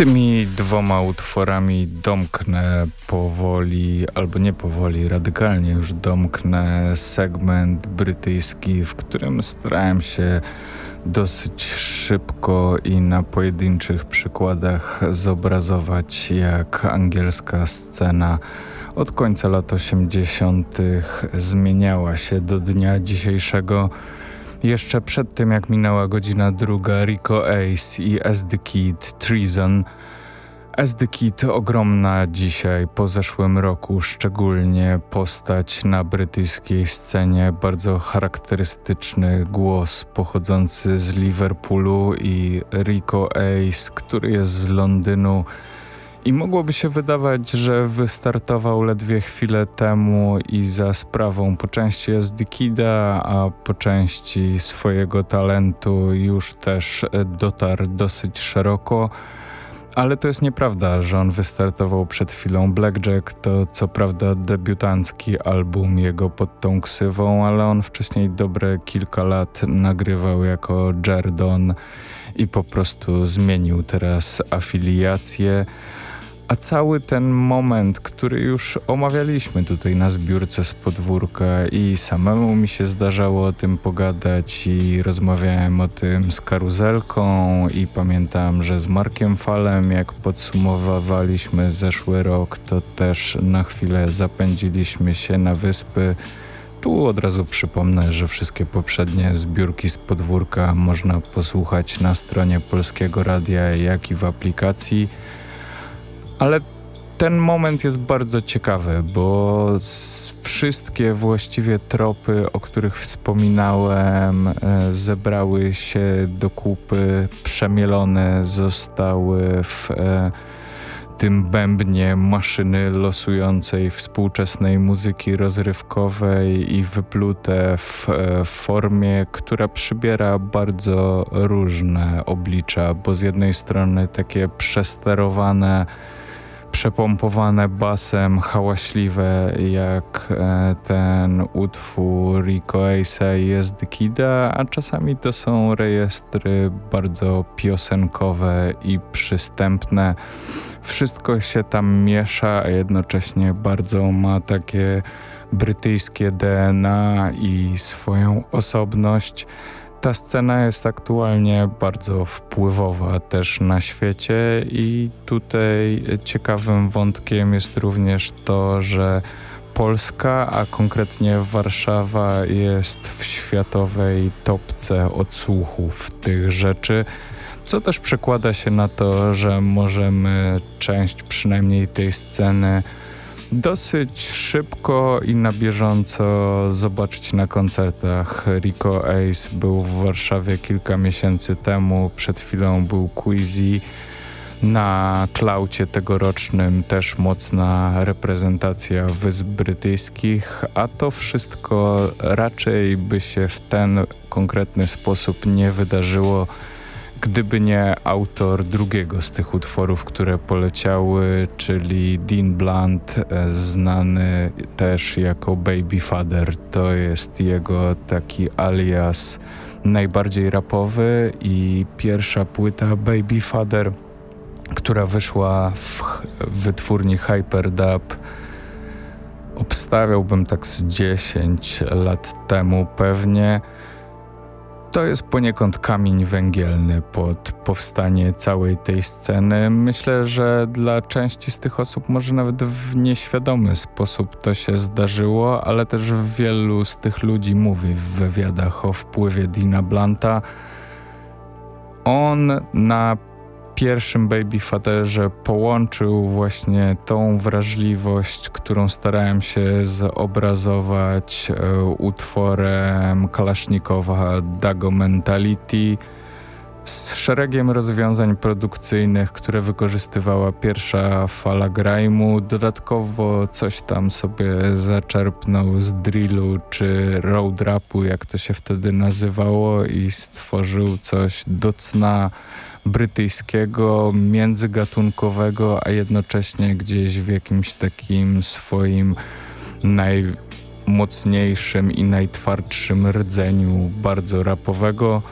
tymi dwoma utworami domknę powoli, albo nie powoli, radykalnie już domknę segment brytyjski, w którym starałem się dosyć szybko i na pojedynczych przykładach zobrazować, jak angielska scena od końca lat 80. zmieniała się do dnia dzisiejszego. Jeszcze przed tym jak minęła godzina druga Rico Ace i The Kid Treason. As The Kid ogromna dzisiaj, po zeszłym roku szczególnie postać na brytyjskiej scenie, bardzo charakterystyczny głos pochodzący z Liverpoolu i Rico Ace, który jest z Londynu i mogłoby się wydawać, że wystartował ledwie chwilę temu i za sprawą po części Kida, a po części swojego talentu już też dotarł dosyć szeroko. Ale to jest nieprawda, że on wystartował przed chwilą. Blackjack to co prawda debiutancki album jego pod tą ksywą, ale on wcześniej dobre kilka lat nagrywał jako Jerdon i po prostu zmienił teraz afiliację. A cały ten moment, który już omawialiśmy tutaj na zbiórce z podwórka i samemu mi się zdarzało o tym pogadać i rozmawiałem o tym z Karuzelką i pamiętam, że z Markiem Falem jak podsumowywaliśmy zeszły rok, to też na chwilę zapędziliśmy się na wyspy. Tu od razu przypomnę, że wszystkie poprzednie zbiórki z podwórka można posłuchać na stronie Polskiego Radia, jak i w aplikacji. Ale ten moment jest bardzo ciekawy, bo wszystkie właściwie tropy, o których wspominałem, e, zebrały się do kupy, przemielone zostały w e, tym bębnie maszyny losującej współczesnej muzyki rozrywkowej i wyplute w e, formie, która przybiera bardzo różne oblicza, bo z jednej strony takie przesterowane przepompowane basem, hałaśliwe jak e, ten utwór Rico Ace'a jest Kida, a czasami to są rejestry bardzo piosenkowe i przystępne. Wszystko się tam miesza, a jednocześnie bardzo ma takie brytyjskie DNA i swoją osobność. Ta scena jest aktualnie bardzo wpływowa też na świecie i tutaj ciekawym wątkiem jest również to, że Polska, a konkretnie Warszawa jest w światowej topce odsłuchów tych rzeczy, co też przekłada się na to, że możemy część przynajmniej tej sceny dosyć szybko i na bieżąco zobaczyć na koncertach. Rico Ace był w Warszawie kilka miesięcy temu, przed chwilą był Quizzy. Na klaucie tegorocznym też mocna reprezentacja Wysp Brytyjskich, a to wszystko raczej by się w ten konkretny sposób nie wydarzyło, gdyby nie autor drugiego z tych utworów, które poleciały, czyli Dean Blunt, e, znany też jako Baby Father. To jest jego taki alias najbardziej rapowy i pierwsza płyta Baby Father, która wyszła w wytwórni Hyperdub obstawiałbym tak z 10 lat temu pewnie to jest poniekąd kamień węgielny pod powstanie całej tej sceny. Myślę, że dla części z tych osób może nawet w nieświadomy sposób to się zdarzyło, ale też wielu z tych ludzi mówi w wywiadach o wpływie Dina Blanta. On na pierwszym Baby Fatherze połączył właśnie tą wrażliwość, którą starałem się zobrazować e, utworem Kalasznikowa Dago Mentality z szeregiem rozwiązań produkcyjnych, które wykorzystywała pierwsza fala grime'u. Dodatkowo coś tam sobie zaczerpnął z drillu czy road rapu, jak to się wtedy nazywało i stworzył coś do cna brytyjskiego, międzygatunkowego, a jednocześnie gdzieś w jakimś takim swoim najmocniejszym i najtwardszym rdzeniu bardzo rapowego.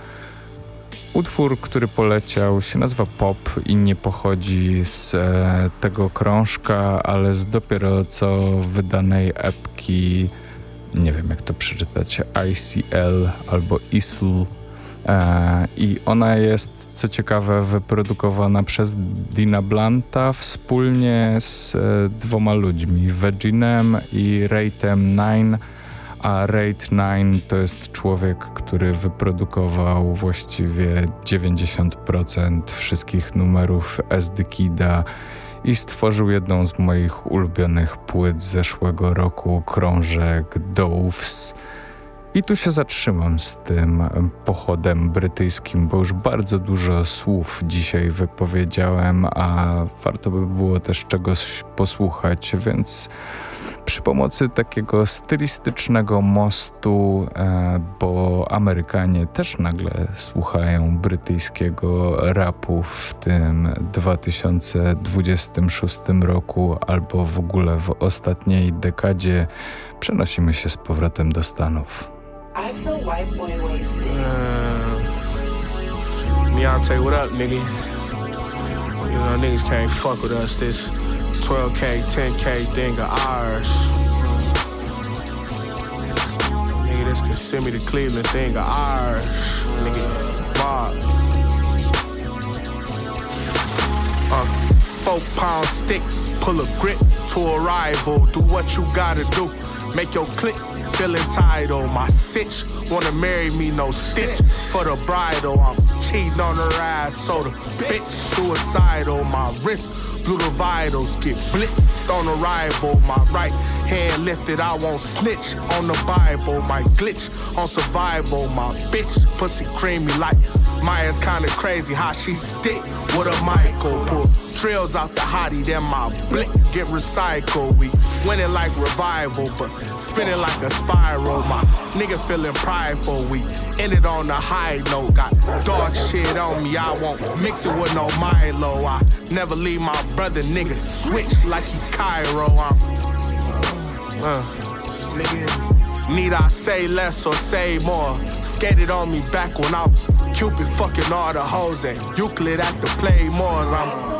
Utwór, który poleciał się nazywa Pop i nie pochodzi z e, tego krążka, ale z dopiero co wydanej epki, nie wiem jak to przeczytać, ICL albo ISL I ona jest, co ciekawe, wyprodukowana przez Dina Blanta wspólnie z e, dwoma ludźmi, Veginem i Rate'em 9, a Rate 9 to jest człowiek, który wyprodukował właściwie 90% wszystkich numerów SD Kida i stworzył jedną z moich ulubionych płyt zeszłego roku, krążek Doves. I tu się zatrzymam z tym pochodem brytyjskim, bo już bardzo dużo słów dzisiaj wypowiedziałem, a warto by było też czegoś posłuchać, więc przy pomocy takiego stylistycznego mostu, e, bo Amerykanie też nagle słuchają brytyjskiego rapu w tym 2026 roku albo w ogóle w ostatniej dekadzie, przenosimy się z powrotem do Stanów. I feel white boy wasted. Uh, Deontay, what up, nigga? You know, niggas can't fuck with us. This 12K, 10K thing of ours. Nigga, this can send me to Cleveland thing of ours. Nigga, Bob. Uh, four pound stick, pull a grip to a rival. Do what you gotta do. Make your click feel entitled. My sitch wanna marry me, no stitch for the bridal. I'm cheating on her ass, so the bitch suicidal. My wrist blew the vitals, get blitzed on arrival. My right hand lifted, I won't snitch on the Bible. My glitch on survival. My bitch pussy creamy like Maya's kinda crazy how she stick with a Michael. Pull trails out the hottie, then my blick get recycled. We winning like revival, but spinning like a spiral. My nigga feeling prideful. We ended on a high note. Got dog shit on me, I won't mix it with no Milo. I never leave my brother nigga switch like he Cairo. I'm, uh, nigga, need I say less or say more? Skated on me back when I was Cupid fucking all the hoes and Euclid at the Playmores. I'm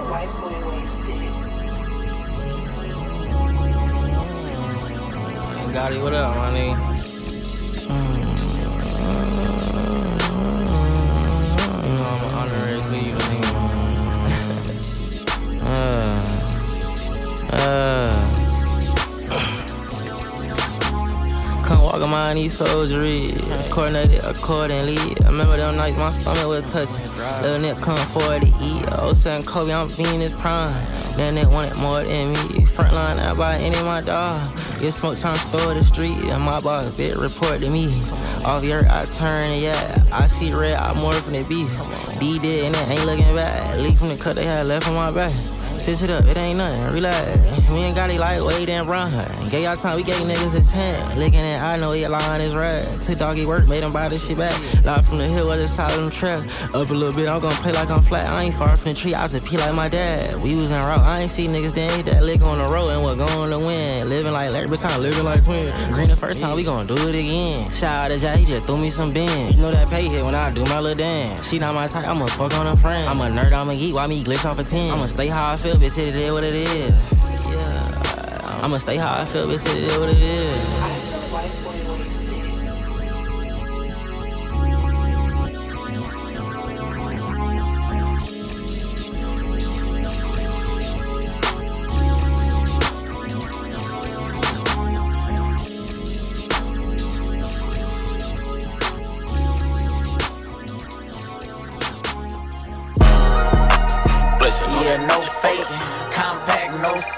Gotti, what up, my nigga? You know I'm an honorary nigga. uh, uh. Come walk around these soldiery, coordinated accordingly. I remember them nights my stomach was touching. Little nigga come forward to eat. Oh, son Kobe, I'm Venus Prime. Then they wanted more than me. Front line out by any of my dog. Get smoke time store the street, and my boss bit report to me. Off your I turn, yeah. I see red, I more than the beef. D did, and it ain't looking bad. Leak from the cut they had left on my back. Fix it up, it ain't nothing, relax. Me and Gotti like wait and run her. Gave y'all time, we gave niggas a 10. Licking it, I know your line is red. Took doggy work, made him buy this shit back. Live from the hill, other side of them trap. Up a little bit, I'm gonna play like I'm flat. I ain't far from the tree, I was pee like my dad. We was in route, I ain't see niggas then that lick on the road and we're going to win. Living like Larry time, living like twin. Green the first time, we gon' do it again. Shout out to Jay, he just threw me some bins. You know that pay hit when I do my little dance. She not my type, I'ma fuck on a friend. I'm a nerd, I'm a geek, why me glitch off a 10? I'ma stay high, I feel, bitch, it is what it is. Yeah. I'ma stay how I feel, bitch, it is what it is.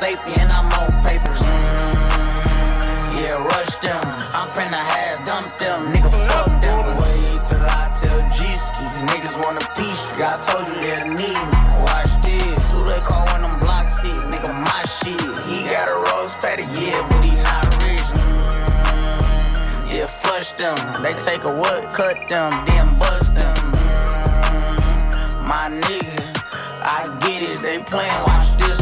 Safety and I'm on papers. Mm, yeah, rush them. I'm finna have dump them. Nigga, fuck them. Wait till I tell G Ski. Niggas want a peace tree. I told you they'll need me. Watch this. Who they call when them block seat? Nigga, my shit. He got a rose patty, yeah, but he not rich. Mm, yeah, flush them. They take a what? Cut them, then bust them. Mm, my nigga, They playin', watch this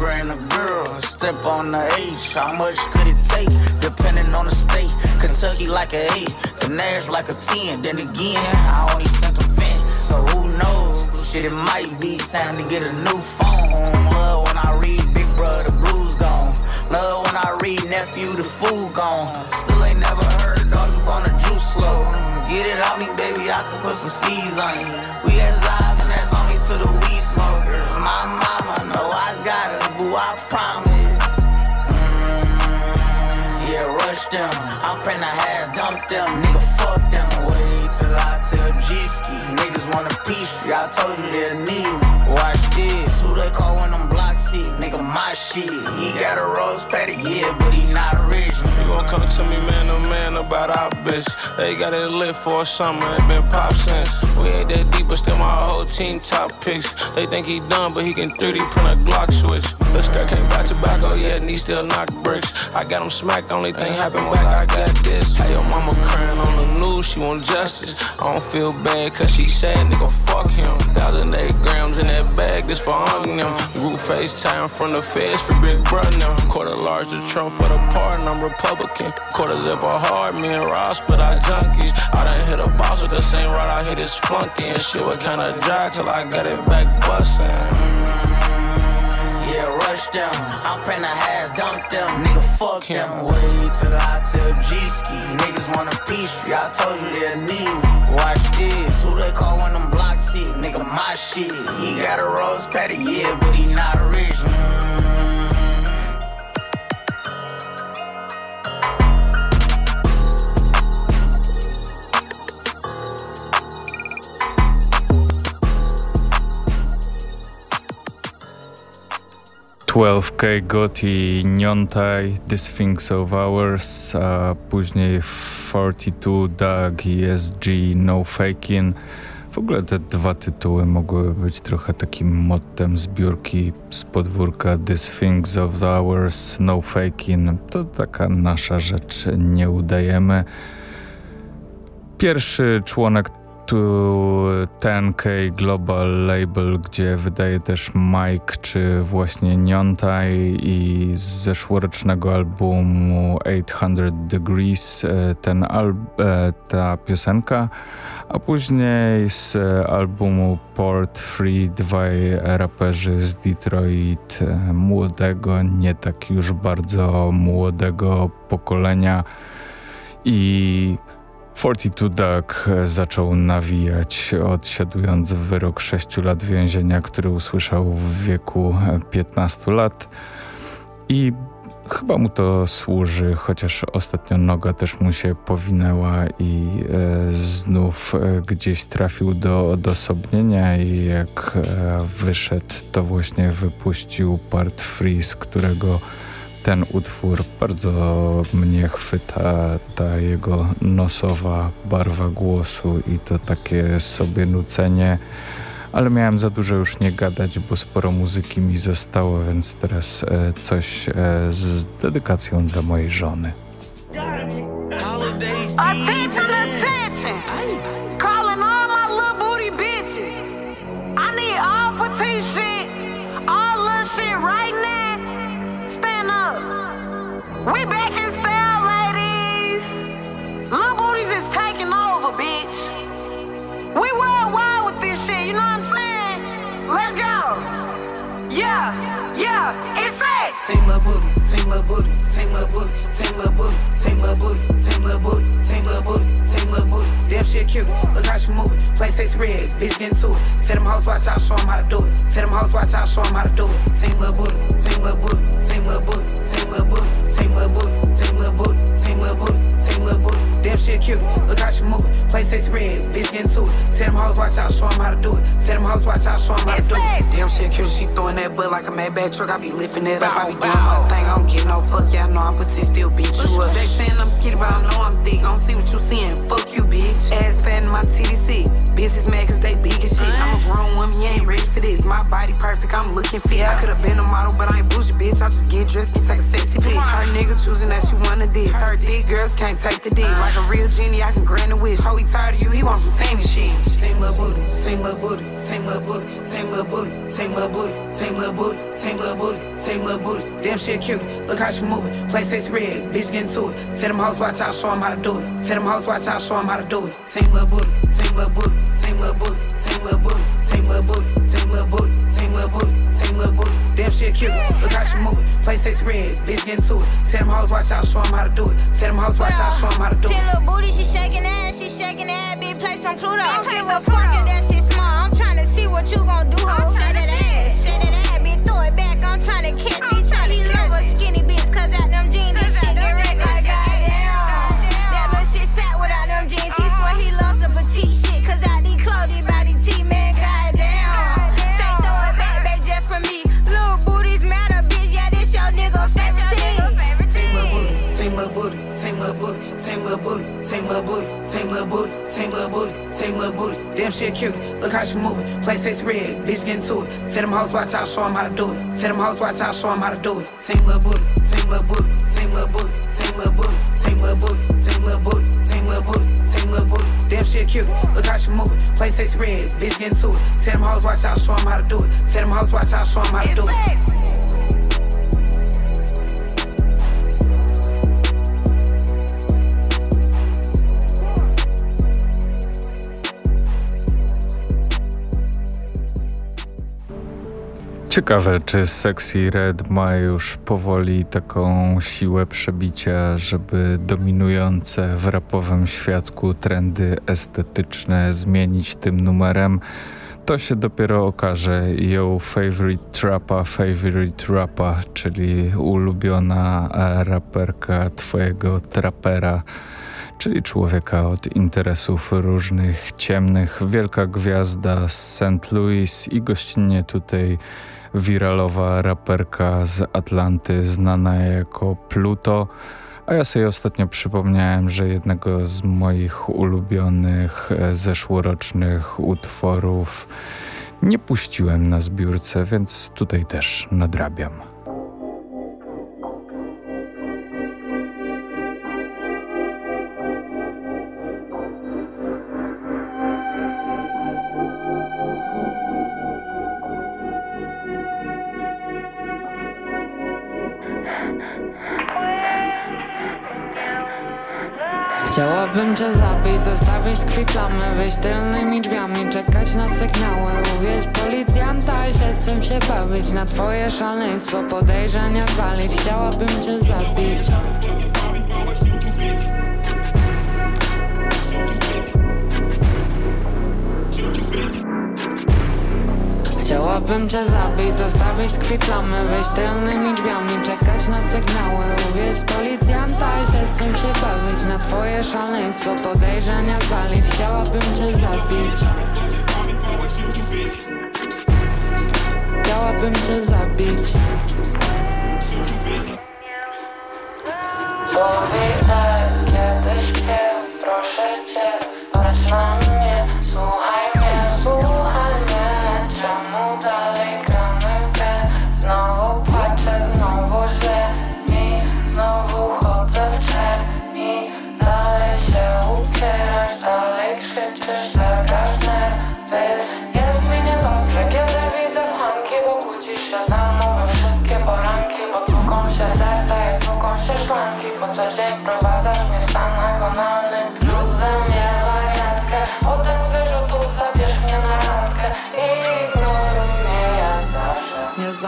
bring a girl, step on the H. How much could it take? Depending on the state. Kentucky like a 8, the Nash like a 10. Then again, I only sent a vent, so who knows? Shit, it might be time to get a new phone. Love when I read Big Brother, the blues gone. Love when I read Nephew, the food gone. Still ain't never heard dog, you on the juice slow. Get it out me, baby, I can put some seeds on you. We as to the weed smokers. My mama know I got us, boo, I promise. Mm, yeah, rush them. I'm finna have dump them, nigga, fuck them. Wait till I tell G-Ski. Niggas want a peace tree, I told you they'll need me. My shit. He got a rose patty, yeah, but he not original. You gon' come to me man to man about our bitch. They got it lit for a summer, ain't been pop since. We ain't that deep, but still my whole team top picks. They think he done, but he can 3D print a Glock switch. This girl can't buy tobacco yet, and he still knock bricks. I got him smacked, only thing happened back, I got this. Hey, your mama crying on the news, she want justice. I don't feel bad, cause she said, nigga, fuck him. Thousand eight grams in that bag, this for hugging them. Group FaceTime from the feds for Big Brother. Quarter large to Trump for the pardon, I'm Republican. Quarter zip a hard, me and Ross, but I junkies. I done hit a boss with the same rod, I hit his flunky. And shit was kinda dry till I got it back bustin'. Yeah, rush them. I'm finna have dump them. Nigga, fuck them. Wait till I tell G-Ski. Niggas want a peace tree. I told you they'll need me. Watch this. Who they call when them block seat? Nigga, my shit. He got a rose patty, yeah, but he not original. 12K Gotti, Niontai, This Things of Ours, a później 42 Doug, ESG, No Faking. W ogóle te dwa tytuły mogły być trochę takim mottem zbiórki z podwórka This Things of Ours, No Faking. To taka nasza rzecz, nie udajemy. Pierwszy członek to 10K Global Label, gdzie wydaje też Mike czy właśnie Niontaj i z zeszłorocznego albumu 800 Degrees e, ten al e, ta piosenka, a później z albumu Port Free dwaj raperzy z Detroit e, młodego, nie tak już bardzo młodego pokolenia i 42 Duck zaczął nawijać, odsiadując wyrok 6 lat więzienia, który usłyszał w wieku 15 e, lat. I chyba mu to służy, chociaż ostatnio noga też mu się powinęła i e, znów e, gdzieś trafił do odosobnienia i jak e, wyszedł, to właśnie wypuścił part free, z którego ten utwór bardzo mnie chwyta, ta jego nosowa barwa głosu i to takie sobie nucenie ale miałem za dużo już nie gadać, bo sporo muzyki mi zostało, więc teraz e, coś e, z dedykacją dla mojej żony. Attention, bitches. I need all shit, all shit right now. We back in style, ladies. Little booties is taking over, bitch. We worldwide with this shit, you know what I'm saying? Let's go. Yeah, yeah, it's that. Team lil' booty, team lil' booty, team lil' booty, team lil' booty, team lil' booty, team lil' booty, team lil' booty, team lil' booty. Damn shit cute, look how she moving. Play six red, bitch get into it. Tell them hoes watch out, show them how to do it. Tell them hoes watch out, show them how to do it. Team lil' booty, team lil' booty, team lil' booty, team lil' booty, team lil' booty, shit cute, look how she moving. Play six red, bitch get into it. Tell them hoes watch out, show them how to do it. Tell them hoes watch out, show them how to do it. Damn shit cute, she throwing that butt like a mad bad truck. I be lifting it up, I be doing my thing. I don't get no fuck, yeah, I know I'm petite, still beat you up. They saying I'm skinny, but I know I'm thick. I don't see what you seeing. Fuck you, bitch. Ass fat in my TDC. Bitches mad cause they big as shit. I'm a grown woman, you ain't ready for this. My body perfect, I'm looking fit. I could've been a model, but I ain't bougie, bitch. I just get dressed and take a sexy pic. Her nigga choosing that she wanna this. Her thick girls can't take the dick. Like a real genie, I can grant a wish. Ho, he tired of you, he wants some tangy shit. Same little booty, same little booty, same little booty, same little booty, same little booty, same little booty, same little booty, same little booty. Damn shit cute, look how she moving. Play six red, bitch get into it. Tell them hoes watch out, show them how to do it. Tell them hoes watch out, show them how to do it. Same little booty, same little booty, same little booty, same little booty, same little booty, same little booty, same little booty, same little booty. Damn shit cute, look how she moving. Play six red, bitch get into it. Tell them hoes watch out, show them how to do it. Tell them hoes watch out, show them how to do Ten it. little booty, she shaking ass, she shaking ass, bitch, play some Pluto. I don't give a fuck if that little booty, same little booty, same little booty, same little booty. Damn shit cute, look how she moving. Play six red, bitch get into it. Tell them hoes watch out, show them how to do it. Tell them hoes watch out, show them how to do it. Same little booty, same little booty, same little booty, same little booty, same little booty, same little booty, same little booty. Damn shit cute, look how she moving. Play six red, bitch get into it. Tell them hoes watch out, show them how to do it. Tell them hoes watch out, show them how to do it. Ciekawe, czy Sexy Red ma już powoli taką siłę przebicia, żeby dominujące w rapowym świadku trendy estetyczne zmienić tym numerem. To się dopiero okaże. Yo, favorite trappa, favorite rappa, czyli ulubiona e, raperka twojego trapera czyli człowieka od interesów różnych, ciemnych, wielka gwiazda z St. Louis i gościnnie tutaj wiralowa raperka z Atlanty znana jako Pluto. A ja sobie ostatnio przypomniałem, że jednego z moich ulubionych e, zeszłorocznych utworów nie puściłem na zbiórce, więc tutaj też nadrabiam. Zostawić krwi plamę Wyjść tylnymi drzwiami, czekać na sygnały Uwieźć policjanta i śledztwem się bawić Na twoje szaleństwo podejrzenia zwalić Chciałabym cię zabić Chciałabym cię zabić, zostawić tkwi plamy Wyjść tylnymi drzwiami, czekać na sygnały Uwieść policjanta i się z się bawić Na twoje szaleństwo podejrzenia zwalić. Chciałabym cię zabić. Chciałabym cię zabić. Człowiek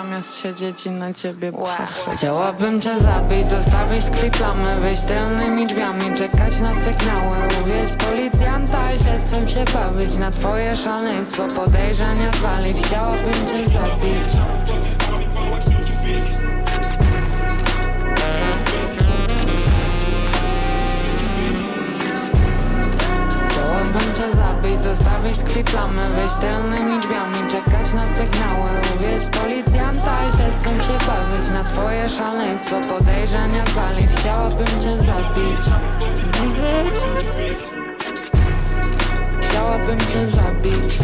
zamiast siedzieć i na ciebie patrzeć. Chciałabym cię zabić, zostawić krwi plamy Wyjść tylnymi drzwiami, czekać na sygnały Uwieść policjanta i śledztwem się bawić Na twoje szaleństwo podejrzenia zwalić. Chciałabym cię zabić Cię zabić, zostawić tkwi plamy Wyjść tylnymi drzwiami, czekać na sygnały Uwieść policjanta i śledztwem się bawić Na twoje szaleństwo podejrzenia zwalić Chciałabym cię zabić. Chciałabym cię zabić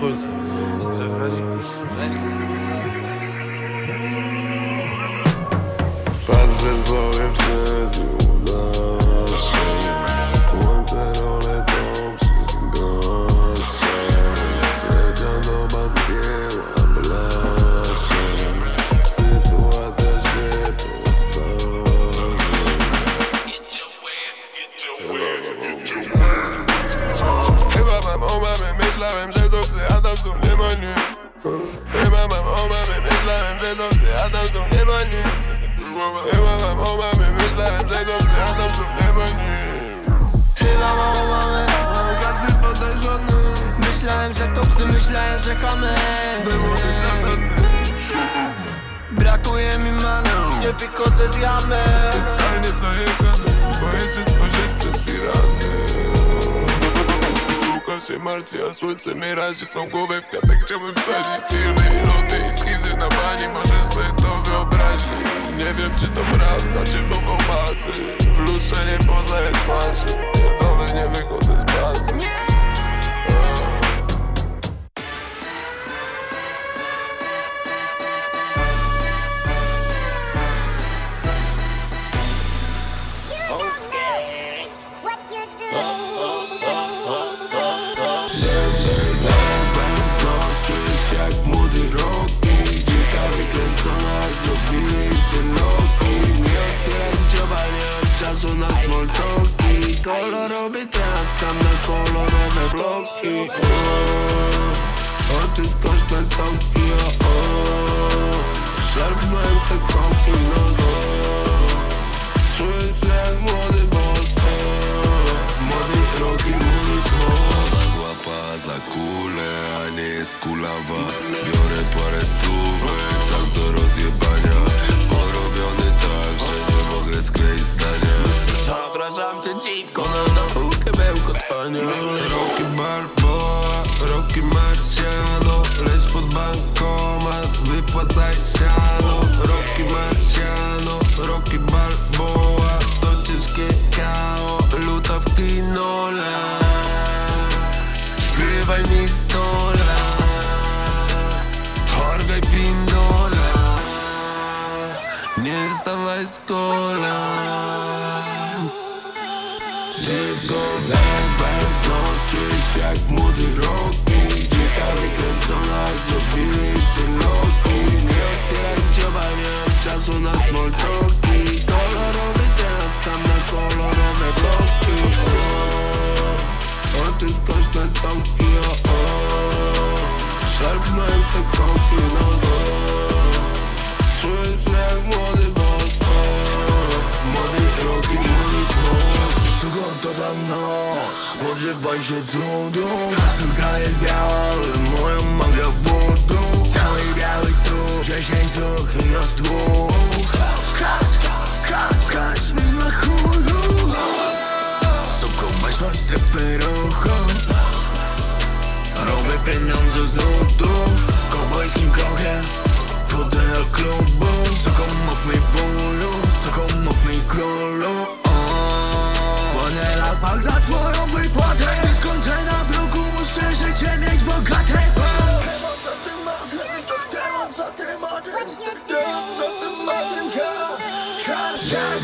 coisas. roki Oczy skośne Tokio. Szerbem se koki nogą Czuję się jak młody boss Młody roki, młody boss Złapa za kulę, a nie jest kulawa. Biorę parę stówek, tak do rozjebania. Porobiony tak, że nie mogę skleić zdania. Zapraszam cię Rocky Balboa, Rocky Marciano Leć pod bankomat, wypłacaj siano. Rocky Marciano, Rocky Balboa To ciężkie kao, luta w kinole. Śpiewaj mi stole. Targaj pindola Nie wstawaj z Dziwko zajebałem w Czujesz jak młody roki Dzika wykręcona, zrobiły się loki Nie otwieram dzioba, nie mam czasu na small talki Kolorowy teatr, tam na kolorowe bloki o, Oczy skośne Tokio o, Szarpnąłem se koki, no o, Czuję się jak młody boss to noc? Spodziewaj się cudu Suka jest biała, ale moja magia wodu Cały biały stół, dziesięć i nas dwóch. Skacz, skacz, skacz, mi na chuju Suko, weszłaś w strefę ruchu Robię pieniądze z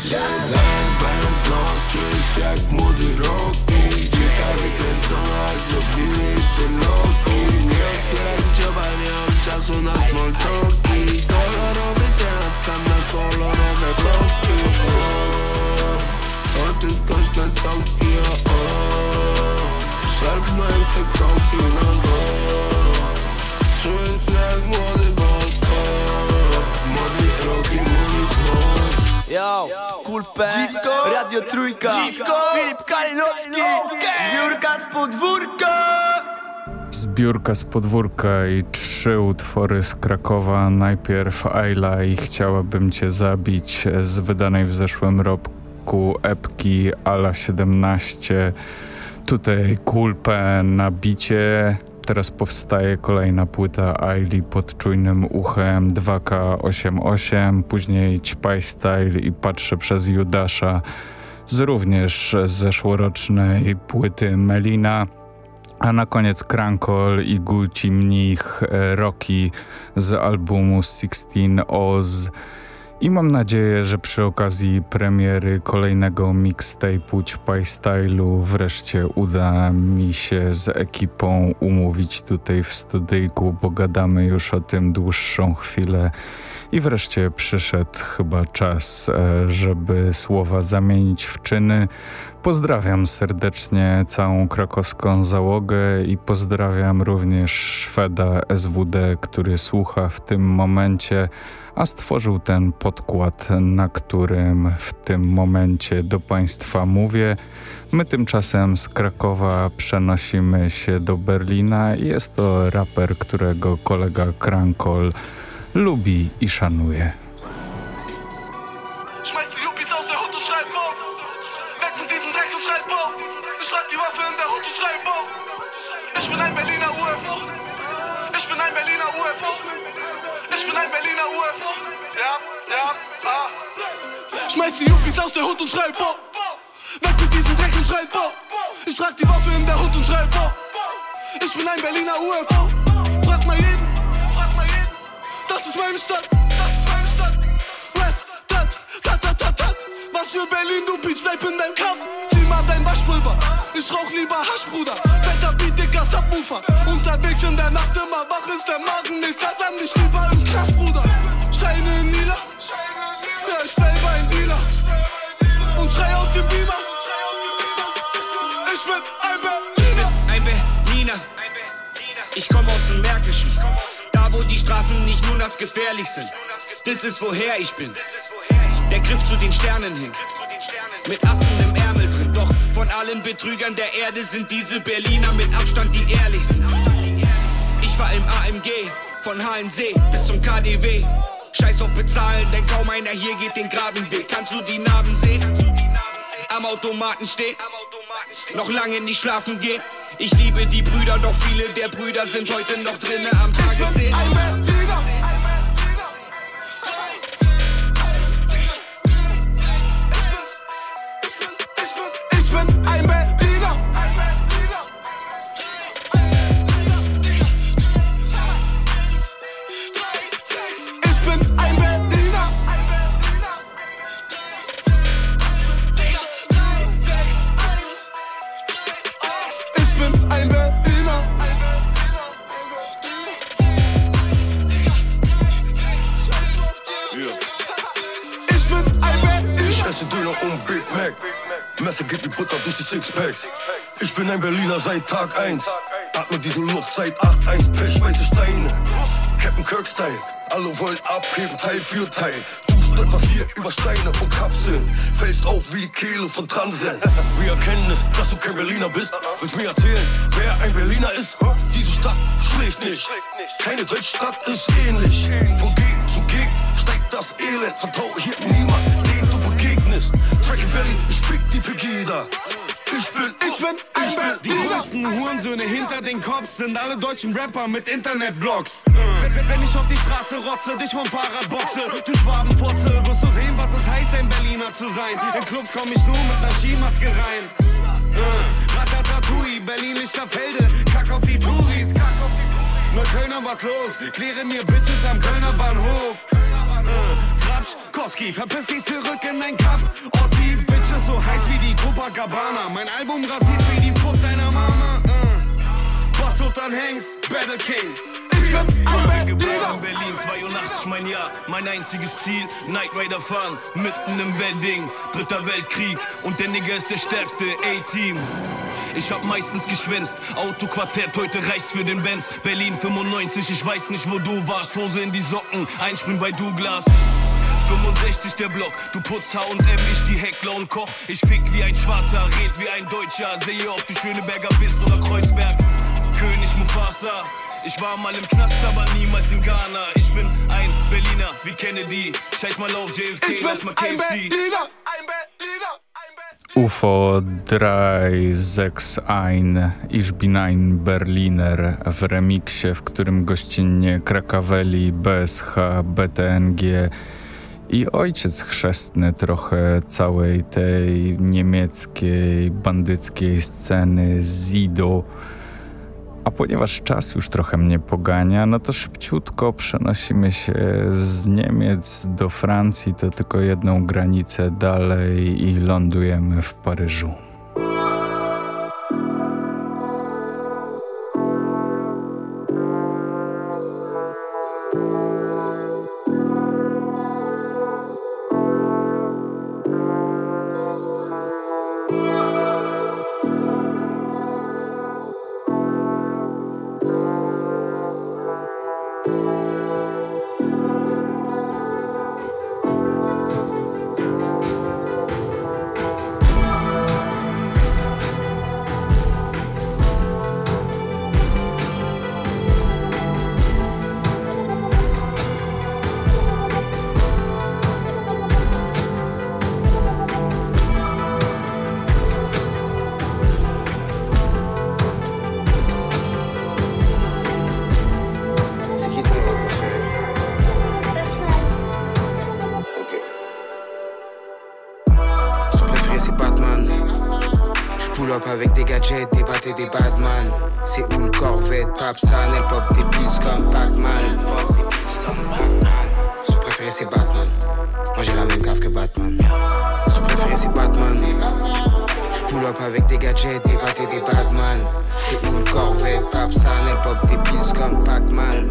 Zajebałem w nos, jak młody roki Dzika wykręcona, zrobiły się loki Nie otwieram dzioba, czasu na small Kolorowy tam na kolorowe bloki Oczy skośne Tokio o, Szarpnąłem se na go Czuję się jak młody boss o, Młody roki, Yo, Kulpe, Dziwko, Radio Trójka, Dziwko, Filip Kalinowski, Zbiórka z podwórka. Zbiórka z podwórka i trzy utwory z Krakowa. Najpierw Ayla i Chciałabym Cię zabić z wydanej w zeszłym roku epki Ala 17. Tutaj Kulpę na bicie. Teraz powstaje kolejna płyta Aili pod czujnym uchem 2K88, później Ćpaj Style i Patrzę przez Judasza z również zeszłorocznej płyty Melina. A na koniec Krankol i Gucci Mnich e, Rocky z albumu 16 Oz. I mam nadzieję, że przy okazji premiery kolejnego mixtape'u Ćpaj Stylu wreszcie uda mi się z ekipą umówić tutaj w studyjku, bo gadamy już o tym dłuższą chwilę. I wreszcie przyszedł chyba czas, e, żeby słowa zamienić w czyny. Pozdrawiam serdecznie całą krakowską załogę i pozdrawiam również Szweda SWD, który słucha w tym momencie, a stworzył ten podkład, na którym w tym momencie do Państwa mówię. My tymczasem z Krakowa przenosimy się do Berlina. Jest to raper, którego kolega Krankol lubi i szanuje. Schmeiß die Yuppies aus der Hut und schreit Bob. Weg mit diesem Dreck und schreit Bob. Ich trag die Waffe in der Hut und schreit Bob. Ich bin ein Berliner UFO. Frag mal jeden. Frag mal jeden. Das ist meine Stadt. Red, tat, tat, tat, tat, tat. Was für Berlin, du Beach, bleib in deinem Kaff. Zieh mal dein Waschpulver. Ich rauch lieber Hasch, Bruder. Wetter Beat, Dicker, Subwoofer. Unterwegs in der Nacht immer wach ist der Magen. Ich sag dann nicht lieber im Knast, Bruder. Scheine in Nila. Und schrei aus dem Beamer. Ich bin ein Berliner. Ein Berliner. Ich komm aus dem Märkischen. Da, wo die Straßen nicht nun als gefährlich sind. Das ist woher ich bin. Der Griff zu den Sternen hin. Mit Assen im Ärmel drin. Doch von allen Betrügern der Erde sind diese Berliner mit Abstand die ehrlichsten. Ich war im AMG, von HNC bis zum KDW. Scheiß auf bezahlen, denn kaum einer hier geht den geraden Weg. Kannst du die Narben sehen? Am Automaten steht. noch lange nicht schlafen gehen. Ich liebe die Brüder, doch viele der Brüder sind heute noch drinnen am Tage 10. ein Berliner seit Tag 1. Atme diese Luft seit 8-1. Pech, weiße Steine. Captain Kirk-Style. Alle wollen abheben, Teil für Teil. Du stolperst hier über Steine und Kapseln. Fällst auf wie die Kehle von Transen. Wir erkennen es, dass du kein Berliner bist. Willst mir erzählen, wer ein Berliner ist? Diese Stadt schläft nicht. Keine Weltstadt ist ähnlich. Von Gegend zu Gegend steigt das Elend. Vertraue hier niemand, den du begegnest. Tracky Valley, ich fick die Pegida. Ich bin, ich bin, ich bin. Die größten Hurensöhne hinter den Cops sind alle deutschen Rapper mit Internetvlogs. Wenn, wenn ich auf die Straße rotze, dich vom Fahrrad boxe, du Schwabenfurze, wirst du sehen, was es heißt, ein Berliner zu sein. In Clubs komm ich nur mit ner Skimaske rein. Äh, Ratatatouille, Berlin Lichterfelde, kack auf die Touris. Neuköllner, was los? Kläre mir Bitches am Kölner Bahnhof. Äh, Grabsch, Koski, verpiss dich zurück in dein Kaff. Oh, die Bitches so heiß wie die Copacabana. Mein Album rasiert wie die Foot deiner Mama. Uh. Boss und dann Hengst, Battle King. Geboren Berlin, 82 mein Jahr, mein einziges Ziel, Night Rider fahren, mitten im Wedding, dritter Weltkrieg und der Nigger ist der stärkste A-Team. Ich hab meistens geschwänzt, Autoquartett, heute reicht's für den Benz. Berlin 95, ich weiß nicht wo du warst, Hose in die Socken, Einspring bei Douglas. 65 der Block, du putzt H&M, ich die Heckler und Koch. Ich fick wie ein Schwarzer, red wie ein Deutscher, sehe ob du Schöneberger bist oder Kreuzberg. König Mufasa, ich war mal im Knast, aber niemals in Ghana. Ich bin ein Berliner wie Kennedy, scheiß mal auf JFK, ich lass mal KFC. Ein Berliner, ein Berliner. UFO 361 Ich bin ein Berliner w remiksie, w którym gościnnie Krakaweli, BSH, BTNG i ojciec chrzestny trochę całej tej niemieckiej, bandyckiej sceny Zido. A ponieważ czas już trochę mnie pogania, no to szybciutko przenosimy się z Niemiec do Francji, to tylko jedną granicę dalej i lądujemy w Paryżu. frappe, ça n'est pop des beats comme Pac-Man. Son préféré c'est Batman. Moi j'ai la même cave que Batman. Son préféré c'est Batman. Je up avec des gadgets, des battes et des Batman. C'est une corvette, pape, ça pop des beats comme Pac-Man.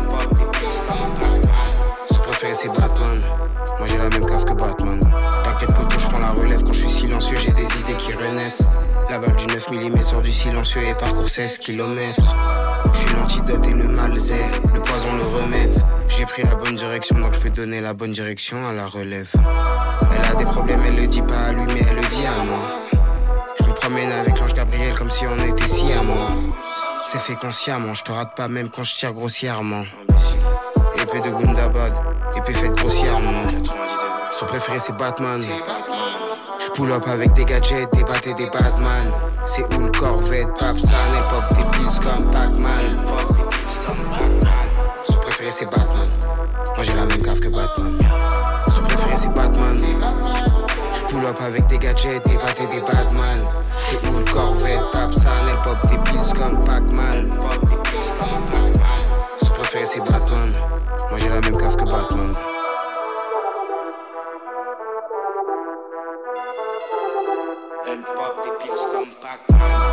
Son préféré c'est Batman. Moi j'ai la même cave que Batman. T'inquiète poto, je prends la relève quand je suis silencieux, j'ai des idées qui renaissent. La balle du 9 mm sort du silencieux et parcourt 16 km bonne direction à la relève. Elle a des problèmes, elle le dit pas à lui, mais elle le dit à moi. Je me promène avec l'ange Gabriel comme si on était si à moi. C'est fait consciemment, je te rate pas même quand je tire grossièrement. Épée de Gundabad, épée faite grossièrement. Son préféré c'est Batman. J'pull up avec des gadgets, des battes et des Batman. C'est où le Corvette, Papsan et pop des pills comme Pac-Man. Préféré c'est Batman. Moi j'ai la même cave que Batman. Son préféré c'est Batman. J'pull up avec des gadgets, des et des Batman. C'est le Corvette, Papsan et pop des pills comme Pac-Man. Son préféré c'est Batman. Moi j'ai la même cave que Batman. Elle pop des pills comme Pour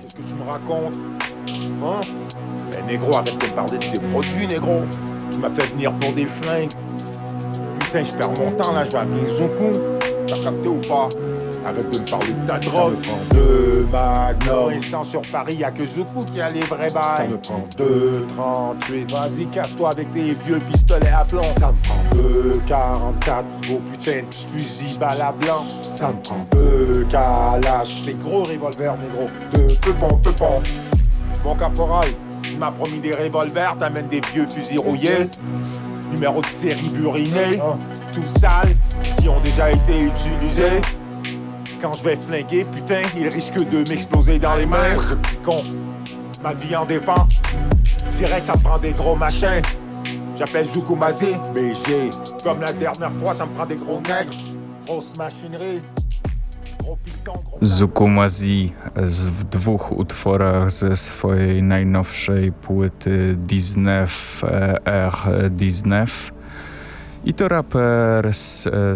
qu'est-ce que tu me racontes Hein? Eh, négro, arrête de parler de tes produits, négro. Tu m'as fait venir pour des flingues. Putain, je perds mon temps là, je vais appeler Zoku. T'as capté ou pas? Arrête de me parler de ta drogue. Ça me prend deux Magnum. Pour l'instant sur Paris, y'a que Zoku qui a les vrais bails. Ça me prend deux 38. Vas-y, casse-toi avec tes vieux pistolets à plomb. Ça me prend deux 44. Gros putain de fusil balle à blanc. Ça me prend deux calaches. Les gros revolvers, négro. Deux peupons, peupons. Mon caporal, tu m'as promis des revolvers, t'amènes des vieux fusils rouillés. Numéro de série buriné, tout sale, qui ont déjà été utilisés. Quand je vais flinguer, putain, il risque de m'exploser dans les mains. Ce petit con, ma vie en dépend. Direct, ça me prend des gros machins. J'appelle Zukumazi, BG. Comme la dernière fois, ça me prend des gros nègres. Grosse machinerie. Zukumazi w dwóch utworach ze swojej najnowszej płyty Disnef e, R Disnef. I to raper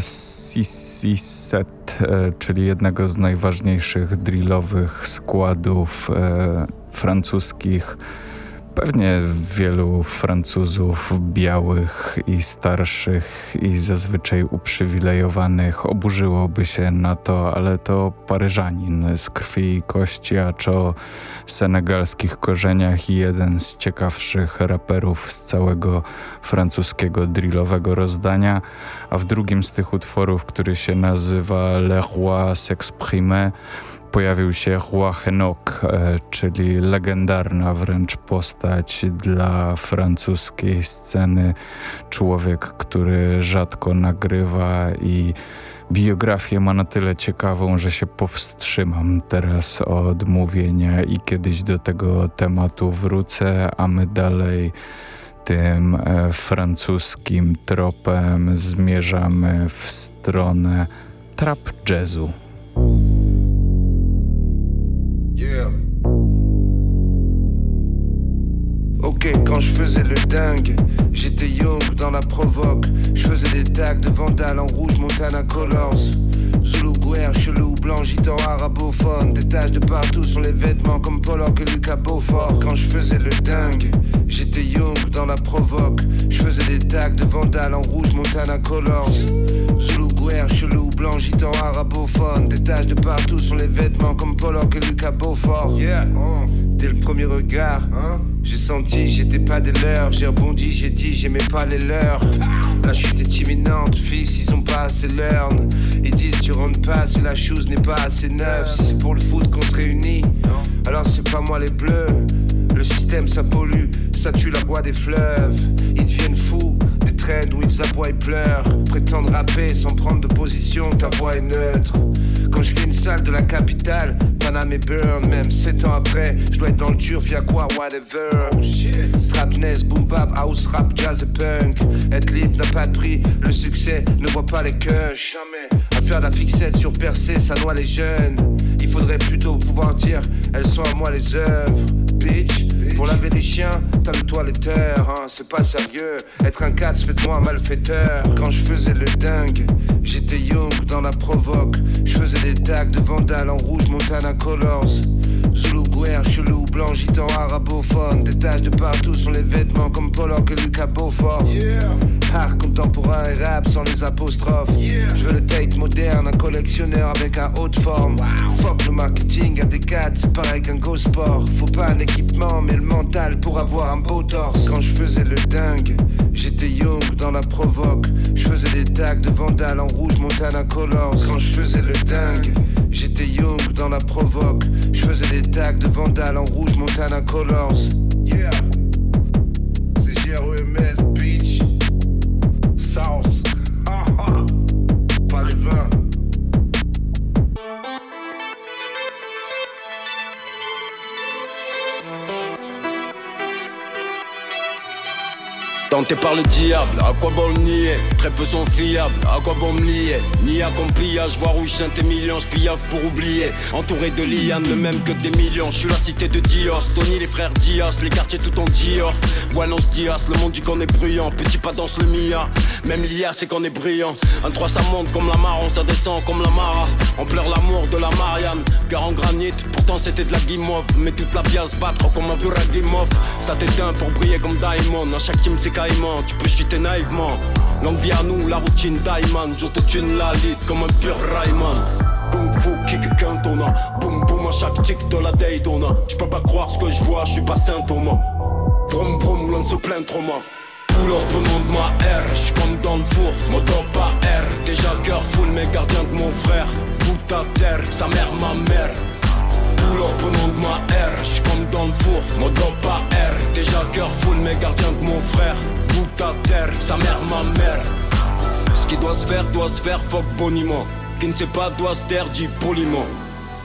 Sissy Set, e, czyli jednego z najważniejszych drillowych składów e, francuskich. Pewnie wielu Francuzów białych i starszych i zazwyczaj uprzywilejowanych oburzyłoby się na to, ale to Paryżanin z krwi i kości, acz o senegalskich korzeniach i jeden z ciekawszych raperów z całego francuskiego drillowego rozdania, a w drugim z tych utworów, który się nazywa Le Roi s'exprime, pojawił się Roi Henok, e, czyli legendarna wręcz postać dla francuskiej sceny. Człowiek, który rzadko nagrywa i biografię ma na tyle ciekawą, że się powstrzymam teraz od mówienia i kiedyś do tego tematu wrócę, a my dalej tym e, francuskim tropem zmierzamy w stronę trap jazzu. Ok, quand je faisais le dingue, j'étais young dans la provoque. Je faisais des tags de vandales en rouge, Montana Colors. Zulu, Guerre, chelou, blanc, gitan, arabophone. Des taches de partout sur les vêtements comme Pollock et Lucas Beaufort. Quand je faisais le dingue, j'étais young dans la provoque. Je faisais des tags de vandales en rouge, Montana Colors. Guerre, chelou, blanc, gitan, arabophone. Des taches de partout sur les vêtements comme Pollock et Lucas Beaufort. Yeah, oh. dès le premier regard, hein. J'ai senti, j'étais pas des leurs. J'ai rebondi, j'ai dit, j'aimais pas les leurs. La chute est imminente, fils, ils sont pas assez learn. Ils disent, tu si la chose n'est pas assez neuve. Si c'est pour le foot qu'on se réunit, alors c'est pas moi les bleus. Le système ça pollue, ça tue la voix des fleuves. Ils deviennent fous, où ils aboient et pleurent. Prétendent rapper sans prendre de position, ta voix est neutre. Quand je fais une salle de la capitale, Paname et Burn, même 7 ans après, je dois être dans le dur via quoi, whatever. Trapness, boom bap, house rap, jazz et punk. Être libre n'a pas de prix, le succès ne voit pas les cushs. Jamais. À faire la fixette sur percée, ça noie les jeunes. Faudrait plutôt pouvoir dire, elles sont à moi les œuvres. Bitch, pour laver les chiens, t'as le toiletteur, hein, c'est pas sérieux. Être un 4 fait de moi un malfaiteur. Quand je faisais le dingue, j'étais young dans la provoque. Je faisais des tags de vandales en rouge, Montana Colors. Zulu, Guerre, chelou, blanc, gitan, arabophone. Des taches de partout sur les vêtements comme Pollock et Lucas Beaufort. Art contemporain et rap sans les apostrophes. Je veux le Tate moderne, un collectionneur avec un haute forme. Fuck le marketing à des 4 c'est pareil qu'un go sport. Faut pas un équipement, mais le mental pour avoir un beau torse. Quand je faisais le dingue, j'étais young dans la provoque. Je faisais des tags de vandales en rouge, Montana Colors. Quand je faisais le dingue, j'étais young dans la provoque. Je faisais des tags de vandales en rouge, montagne à colors. Yeah, c'est Tenté par le diable, à quoi bon nier? Très peu sont fiables, à quoi bon me lier? Ni à pillage, voir où je tes millions, je pour oublier. Entouré de lianes, le même que des millions. Je suis la cité de Dios, Tony les frères Dias Les quartiers tout en Dior, Buenos Dias Le monde dit qu'on est bruyant, petit pas danse le Mia. Même l'IA c'est qu'on est brillant Un 3 ça monte comme la marron, ça descend comme la Mara On pleure l'amour de la Marianne. Car en granit, pourtant c'était de la guimauve. Mais toute la se battre comme un Duragimov Ça t'éteint pour briller comme Diamond À chaque team c'est tu peux chuter naïvement. Longue vie à nous, la routine Diamond. J'autotune la lead comme un pur Rayman. Kung Fu, kick, cantona. Boum boum à chaque tic de la Daytona. J'peux pas croire ce que je vois, j'suis pas Saint Thomas. Brum brum, l'on se plaint trop mal. Pull up au nom de ma R, j'suis comme dans le four, moto pas R. Déjà cœur full, mais gardien de mon frère. Bout à terre, sa mère, ma mère. De ma R, j'suis comme dans le four, moto pas R. Déjà cœur full, mais gardien de mon frère bout à terre, sa mère, ma mère. Ce qui doit se faire, doit se faire, fuck boniment. Qui ne sait pas, doit se taire, dit poliment.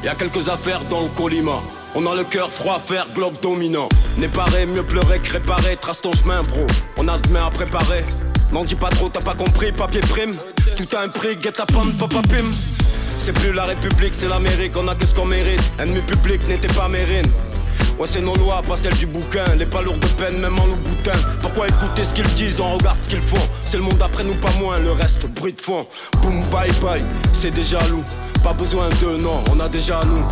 Y'a quelques affaires dans le colima. On a le cœur froid, faire globe dominant. N'est paré, mieux pleurer que réparer, trace ton chemin, bro. On a demain à préparer. N'en dis pas trop, t'as pas compris, papier prime. Tout a un prix, get la pomme, papa pim. C'est plus la République, c'est l'Amérique, on a que ce qu'on mérite. Ennemi public n'était pas mérine. Ouais, c'est nos lois, pas celles du bouquin. Les pas lourds de peine, même en loup boutin. Pourquoi écouter ce qu'ils disent On regarde ce qu'ils font. C'est le monde après nous, pas moins. Le reste, bruit de fond. Boom, bye bye, c'est déjà loup. Pas besoin de non, on a déjà nous.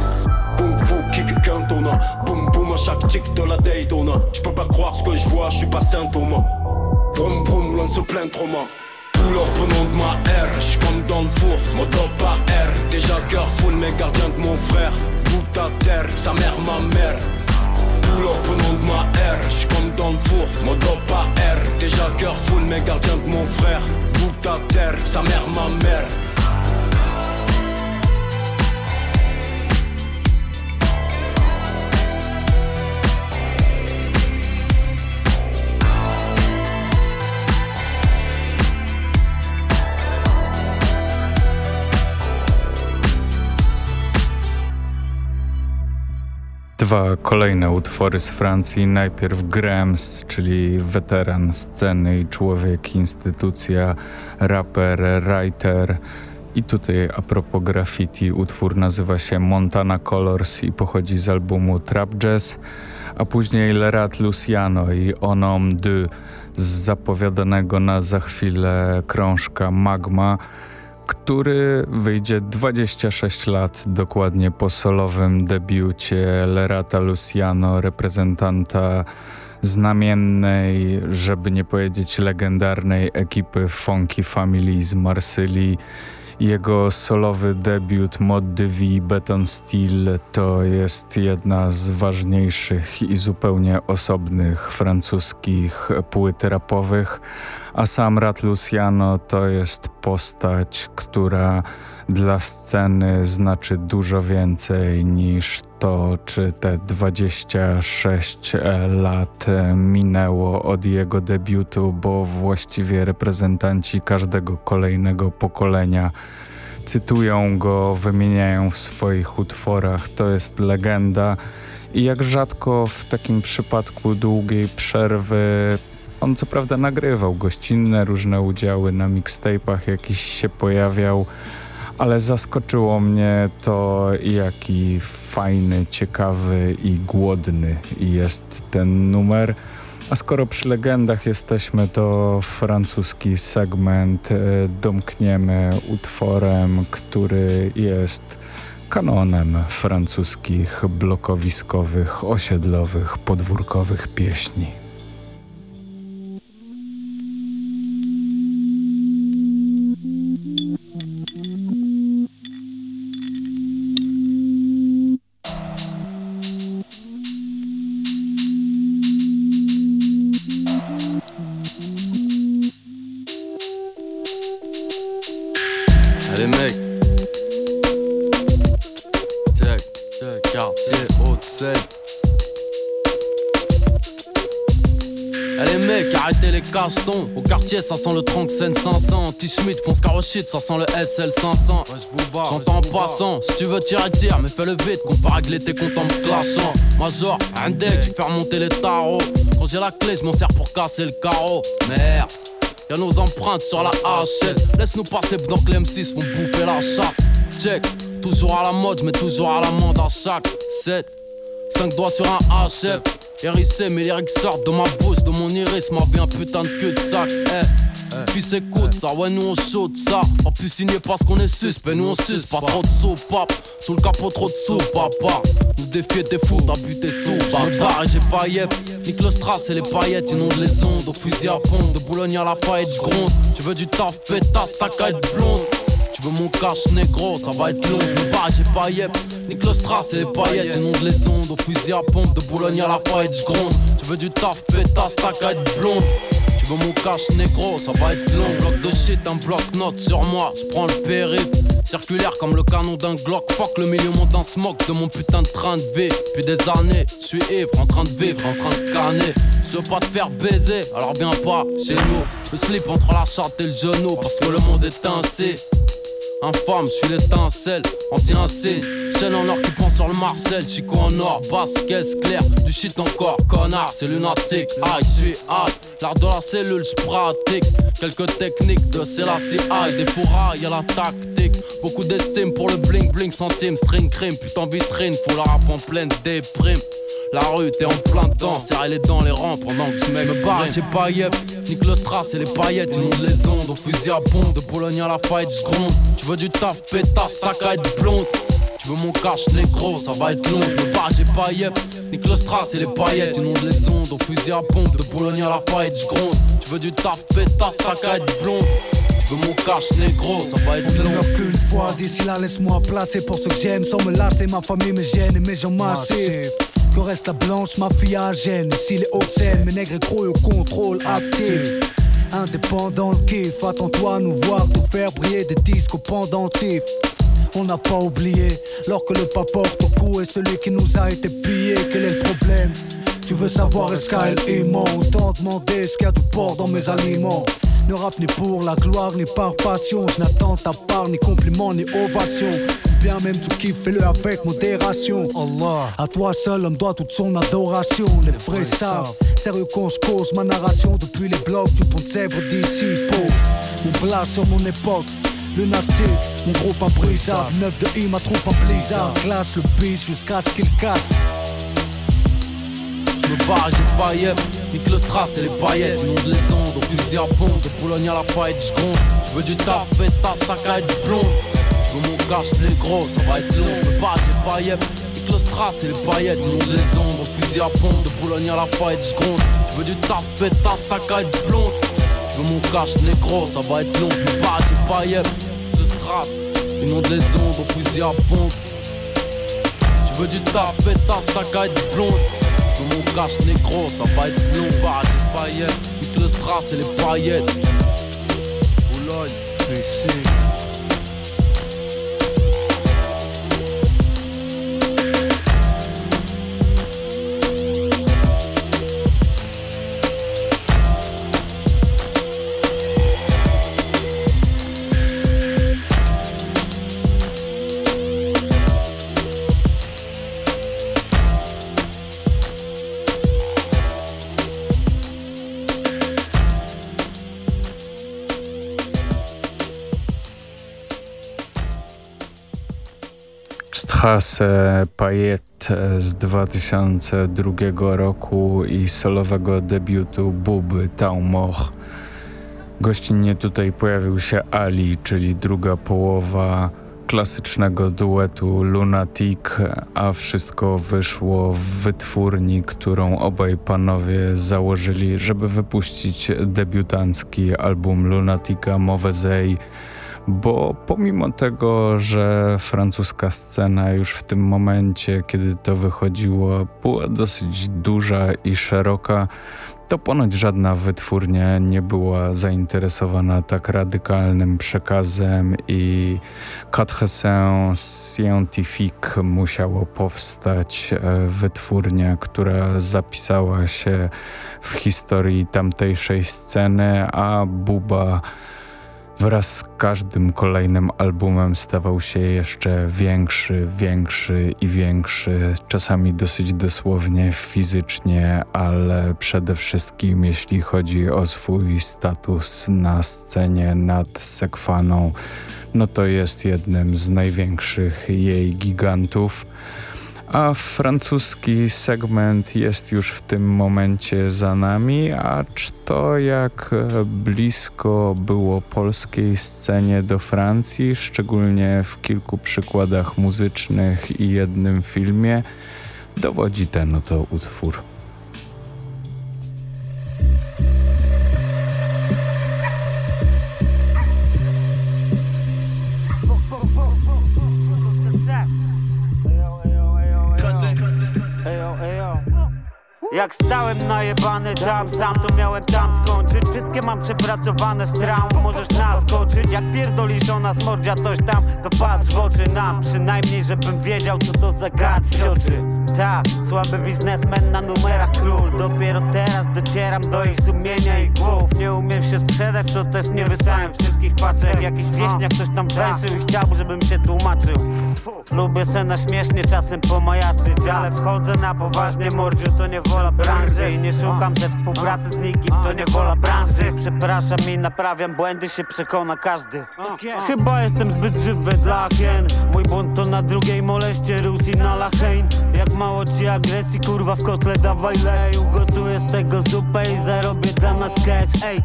Kung Fu, kick, cantona. Boum, boum, à chaque tic de la Daytona. J'peux pas croire ce que je vois, j'suis pas Saint Thomas. Boum, boum, l'on se plaint trop. Couleur nom de ma R, j'suis comme dans le four, moto pas R. Déjà cœur full, mais gardien de mon frère. Bout à terre, sa mère, ma mère. Au nom de ma R. J'suis comme dans le four, mode pas R. Déjà cœur full mais gardien de mon frère. Bout à terre, sa mère ma mère Dwa kolejne utwory z Francji. Najpierw Grams, czyli weteran sceny i człowiek, instytucja, raper, writer. I tutaj a propos graffiti, utwór nazywa się Montana Colors i pochodzi z albumu Trap Jazz, a później Lerat Luciano i Onom de z zapowiadanego na za chwilę krążka Magma, który wyjdzie 26 lat dokładnie po solowym debiucie Lerata Luciano, reprezentanta znamiennej, żeby nie powiedzieć legendarnej ekipy Funky Family z Marsylii, jego solowy debiut Mod de Vie Beton Steel to jest jedna z ważniejszych i zupełnie osobnych francuskich płyt rapowych, a sam Rat Luciano to jest postać, która dla sceny znaczy dużo więcej niż to, czy te 26 lat minęło od jego debiutu, bo właściwie reprezentanci każdego kolejnego pokolenia cytują go, wymieniają w swoich utworach. To jest legenda i jak rzadko w takim przypadku długiej przerwy on co prawda nagrywał gościnne różne udziały na mixtape'ach, jakiś się pojawiał, ale zaskoczyło mnie to, jaki fajny, ciekawy i głodny jest ten numer. A skoro przy legendach jesteśmy, to francuski segment e, domkniemy utworem, który jest kanonem francuskich blokowiskowych, osiedlowych, podwórkowych pieśni. Mec, arrêtez les castons. Au quartier, ça sent le tronc Scène 500. T-Schmidt, fonce carochite, ça sent le SL 500. J'entends en passant, si tu veux tirer, tire, mais fais-le vite, qu'on peut régler tes comptes en me clashant. Major, un deck, tu fais remonter les tarots. Quand j'ai la clé, je m'en sers pour casser le carreau. Merde. Y'a nos empreintes sur la hachette. Laisse-nous passer pendant que les M6 font bouffer la chatte. Check, toujours à la mode, mais toujours à la mode à chaque 7. 5 doigts sur un HF. Hérissé, mes lyrics sortent de ma bouche, de mon iris. Ma vie un putain de queue de sac. Eh. Puis écoute ça, ouais nous on chaude ça. Pas pu signer parce qu'on est suspect, nous on suce Pas. Trop de sous pap, sous le capot trop de sous papa. Nous défier tes fous, t'as buté sous barbare Et j'ai pas yep, nique le strass et les paillettes Inonde les ondes, au fusil à pompe De Boulogne à la faillite gronde. Tu veux du taf pétasse, ta être blonde tu veux mon cash négro, ça va être long, je me bats, j'ai pas yep. Nique le et les paillettes, inonde les ondes, au fusil à pompe de Boulogne à la faillite, gronde. Tu veux du taf pétasse, ta être blonde. Tu veux mon cash négro, ça va être long. Bloc de shit, un bloc note sur moi, je prends le périph. Circulaire comme le canon d'un Glock. Fuck le milieu monte un smoke de mon putain de train de vie. Depuis des années, je suis ivre, en train de vivre, en train de canner. Je veux pas te faire baiser, alors viens pas chez nous. Le slip entre la charte et le genou, parce que le monde est ainsi. Infâme, je suis l'étincelle, anti-insigne. Chaîne en or qui prend sur le Marcel, Chico en or, basse, caisse claire, du shit encore, connard, c'est lunatique. Aïe, je suis hâte, l'art de la cellule, je pratique. Quelques techniques de Selassie aïe, des fourrailles à la tactique. Beaucoup d'estime pour le bling bling centime, string crime, putain vitrine, faut la rap en pleine déprime. La rue, t'es en plein dedans, serrer les dents, les rangs pendant que ce mec me barre, j'ai pas yep. Nique le strass et les paillettes, inonde les ondes. Au fusil à bombe, de Boulogne à la fight, j'gronde. Tu veux du taf, pétasse, ta être blonde. Tu veux mon cash négro, ça va être long, je me barre, j'ai pas yep. Nique le strass et les paillettes, inonde les ondes. Au fusil à pompe, de Boulogne à la fight, j'gronde. Tu veux du taf, pétasse, ta être blonde. Tu veux mon cash négro, ça va être long. On ne meurt qu'une fois, d'ici là, laisse-moi placer pour ce que j'aime sans me lasser. Ma famille me gêne et mes gens massifs reste la blanche mafia à gêne. Ici les hautes mes nègres gros au contrôle actif. Indépendant le kiff, attends-toi à nous voir tout faire briller des disques au pendentif. On n'a pas oublié, lorsque le pas porte au cou est celui qui nous a été pillé. Quel est le problème? Tu veux savoir est-ce qu'elle Autant demander ce qu'il y a de port dans mes aliments. Ne rap ni pour la gloire ni par passion. Je n'attends ta part ni compliment ni ovation bien même tu kiffes, fais-le avec modération. Allah, à toi seul, homme doit toute son adoration. Les vrais savent, sérieux qu'on se cause. Ma narration depuis les blocs du pont de Sèvres d'ici. Mon place sur mon époque. Le naté, mon groupe imprisable 9 de I, ma troupe en blizzard. Classe le bis jusqu'à ce qu'il casse. Je me barre, j'ai pas yep Nique le strass et les paillettes. Inonde les ondes, au fusil à pompe De Boulogne à la paille, j'gronde Je veux du taf, pétasse, ta de blonde je cache les gros, ça va être long, je peux pas, j'ai pas yep. Le strass et les paillettes, inonde les ombres, fusil à pompe de Boulogne à la faille, j'gronde. Je veux du taf, pétasse, ta caille blonde. Je veux mon cache gros, ça va être long, je me bats, j'ai pas yep. Le strass, inonde les ombres, fusil à pompe. Je veux du taf, pétasse, ta caille blonde. Je veux mon cache gros, ça va être long, bah, j'ai yep. Nique le strass et les paillettes. Boulogne, ici. Hase Payet z 2002 roku i solowego debiutu Buby Taumoch. Gościnnie tutaj pojawił się Ali, czyli druga połowa klasycznego duetu Lunatic, a wszystko wyszło w wytwórni, którą obaj panowie założyli, żeby wypuścić debiutancki album Lunatica Movezei bo pomimo tego, że francuska scena już w tym momencie, kiedy to wychodziło, była dosyć duża i szeroka, to ponoć żadna wytwórnia nie była zainteresowana tak radykalnym przekazem i Quatre Scientifique musiało powstać e, wytwórnia, która zapisała się w historii tamtejszej sceny, a Buba wraz z każdym kolejnym albumem stawał się jeszcze większy, większy i większy, czasami dosyć dosłownie fizycznie, ale przede wszystkim jeśli chodzi o swój status na scenie nad Sekwaną, no to jest jednym z największych jej gigantów a francuski segment jest już w tym momencie za nami, a czy to jak blisko było polskiej scenie do Francji, szczególnie w kilku przykładach muzycznych i jednym filmie, dowodzi ten oto utwór. Jak stałem najebany tam, sam to miałem tam skończyć. Wszystkie mam przepracowane z traum, możesz naskoczyć. Jak pierdolisz o nas mordzia coś tam, to patrz w oczy nam. Przynajmniej żebym wiedział co to za gad w oczy ta, słaby biznesmen na numerach król. Dopiero teraz docieram do ich sumienia i głów. Nie umiem się sprzedać, to też nie wysłałem wszystkich paczek. Jakiś wieśniak ktoś tam węszył i chciał, żebym się tłumaczył. Lubię se na śmiesznie czasem pomajaczyć Ale wchodzę na poważnie, mordziu to nie wola branży. I nie szukam ze współpracy z nikim, to nie wola branży. Przepraszam i naprawiam błędy, się przekona każdy. Chyba jestem zbyt żywy dla hien Mój bunt to na drugiej moleście Rusi na lachein. Jak mało ci agresji, kurwa w kotle dawaj lej. Ugotuję z tego zupę i zarobię dla nas cash, ej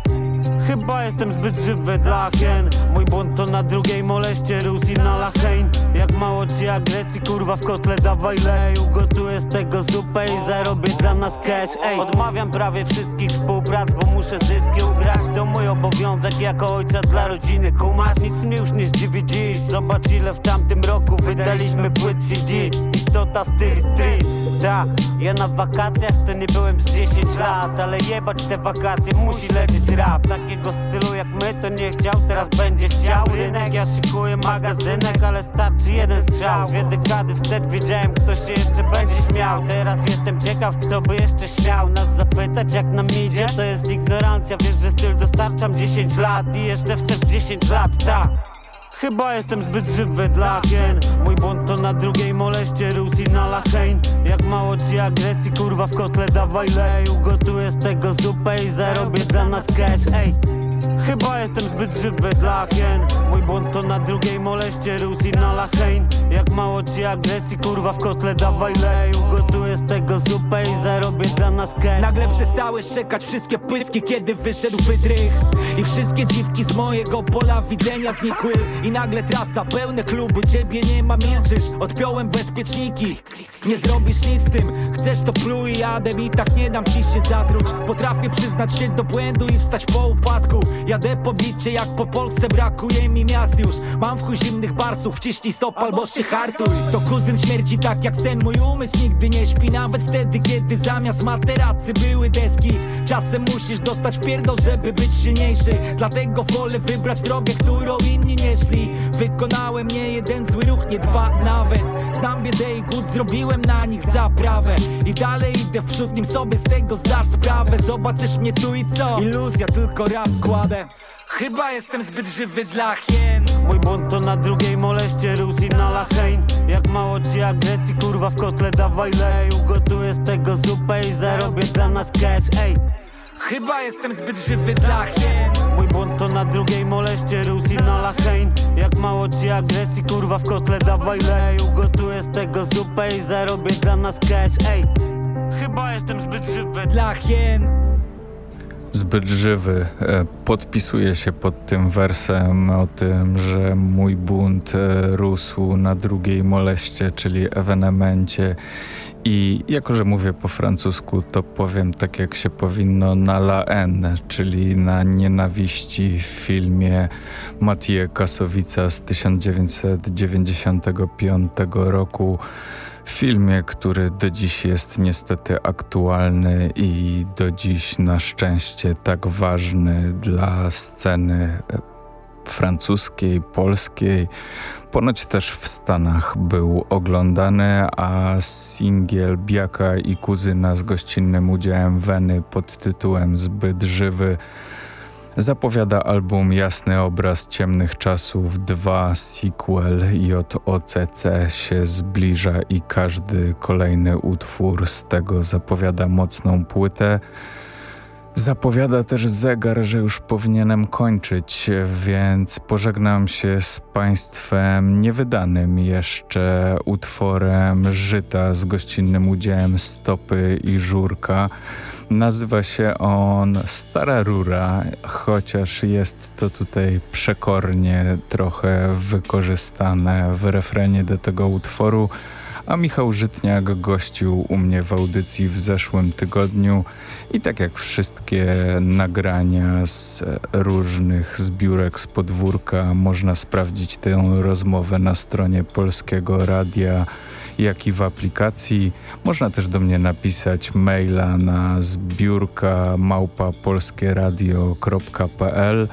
Chyba jestem zbyt żywy dla hien Mój błąd to na drugiej moleście Rusi na lachein. Jak mało ci agresji, kurwa w kotle dawaj lej. Ugotuję z tego zupę i zarobię dla nas cash. Ej, odmawiam prawie wszystkich współprac, bo muszę zyski ugrać. To mój obowiązek jako ojca dla rodziny Kumasz, nic mnie już nie zdziwi dziś. Zobacz ile w tamtym roku wydaliśmy płyt CD Istota styl street, ta Ja na wakacjach to nie byłem z 10 lat Ale jebać te wakacje musi leczyć rap. Takiego stylu jak my to nie chciał, teraz będzie chciał. Rynek, ja szykuję magazynek, ale starczy jeden strzał. Dwie dekady wstecz wiedziałem kto się jeszcze będzie śmiał. Teraz jestem ciekaw kto by jeszcze śmiał Nas zapytać jak nam idzie. To jest ignorancja Wiesz, że styl dostarczam 10 lat i jeszcze wstecz 10 lat, tak Chyba jestem zbyt żywy dla hien Mój błąd to na drugiej moleście Rusi na lachein. Jak mało ci agresji, kurwa w kotle dawaj lej. Ugotuję z tego zupę i zarobię dla nas cash, ej Chyba jestem zbyt żywy dla hien Mój błąd to na drugiej moleście Rusi na lachein. Jak mało ci agresji, kurwa w kotle dawaj lej. Ugotuję z tego zupę i zarobię dla nas cash. Nagle przestałeś czekać wszystkie pyski, kiedy wyszedł wydrych. I wszystkie dziwki z mojego pola widzenia znikły. I nagle trasa, pełne kluby, ciebie nie ma, milczysz. Odpiąłem bezpieczniki, nie zrobisz nic z tym. Chcesz to pluj, jadę i tak nie dam ci się zatruć. Potrafię przyznać się do błędu i wstać po upadku Jadę po bicie jak po Polsce brakuje mi miast już. Mam w chuj zimnych barsów, wciśnij stop albo się hartuj. To kuzyn śmierci tak jak sen, mój umysł nigdy nie śpi. Nawet wtedy kiedy zamiast materacy były deski. Czasem musisz dostać pierdol, żeby być silniejszy. Dlatego wolę wybrać drogę, którą inni nie szli. Wykonałem nie jeden zły ruch, nie dwa nawet. Znam biedę i głód, zrobiłem na nich zaprawę. I dalej idę w przód, nim sobie z tego zdasz sprawę. Zobaczysz mnie tu i co? Iluzja, tylko rap kładę Chyba jestem zbyt żywy dla hien Mój błąd to na drugiej moleście Rusi na lachein Jak mało ci agresji, kurwa w kotle dawaj lej. Ugotuję z tego zupę i zarobię dla nas cash, ej. Chyba jestem zbyt żywy dla hien Mój błąd to na drugiej moleście Rusi na lachein Jak mało ci agresji, kurwa w kotle dawaj lej. Ugotuję z tego zupę i zarobię dla nas cash, ej. Chyba jestem zbyt żywy dla hien zbyt żywy. E, podpisuję się pod tym wersem o tym, że mój bunt e, rósł na drugiej moleście, czyli ewenemencie i jako, że mówię po francusku, to powiem tak jak się powinno na la N, czyli na nienawiści w filmie Matije Kasowica z 1995 roku filmie, który do dziś jest niestety aktualny i do dziś na szczęście tak ważny dla sceny francuskiej, polskiej. Ponoć też w Stanach był oglądany, a singiel Biaka i Kuzyna z gościnnym udziałem Weny pod tytułem Zbyt żywy zapowiada album Jasny obraz ciemnych czasów 2 sequel JOCC się zbliża i każdy kolejny utwór z tego zapowiada mocną płytę. Zapowiada też zegar, że już powinienem kończyć, więc pożegnam się z Państwem niewydanym jeszcze utworem Żyta z gościnnym udziałem Stopy i Żurka. Nazywa się on Stara Rura, chociaż jest to tutaj przekornie trochę wykorzystane w refrenie do tego utworu a Michał Żytniak gościł u mnie w audycji w zeszłym tygodniu i tak jak wszystkie nagrania z różnych zbiórek z podwórka można sprawdzić tę rozmowę na stronie Polskiego Radia jak i w aplikacji. Można też do mnie napisać maila na zbiórka małpapolskieradio.pl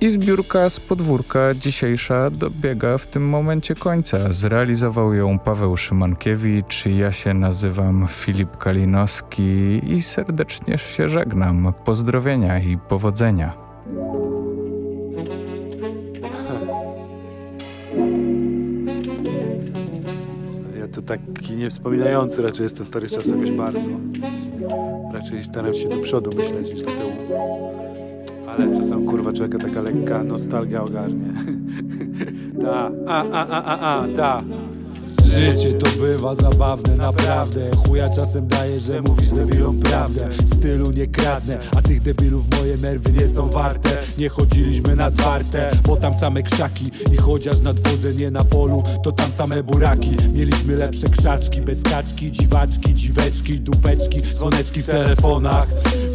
i zbiórka z podwórka dzisiejsza dobiega w tym momencie końca. Zrealizował ją Paweł Szymankiewicz, ja się nazywam Filip Kalinowski i serdecznie się żegnam. Pozdrowienia i powodzenia. Ja to taki niewspominający raczej jestem starych czasach jakoś bardzo. Raczej staram się do przodu myśleć niż do tyłu. Ale czasem kurwa człowieka taka lekka nostalgia ogarnie. ta, a, a, a, a, a, ta. Życie to bywa zabawne, naprawdę. Chuja czasem daje, że mówisz debilom prawdę. Stylu nie kradnę, a tych debilów moje nerwy nie są warte. Nie chodziliśmy na warte, bo tam same krzaki. I chociaż na dworze nie na polu, to tam same buraki. Mieliśmy lepsze krzaczki, bez kaczki, dziwaczki, dziweczki, dupeczki Dzwoneczki w telefonach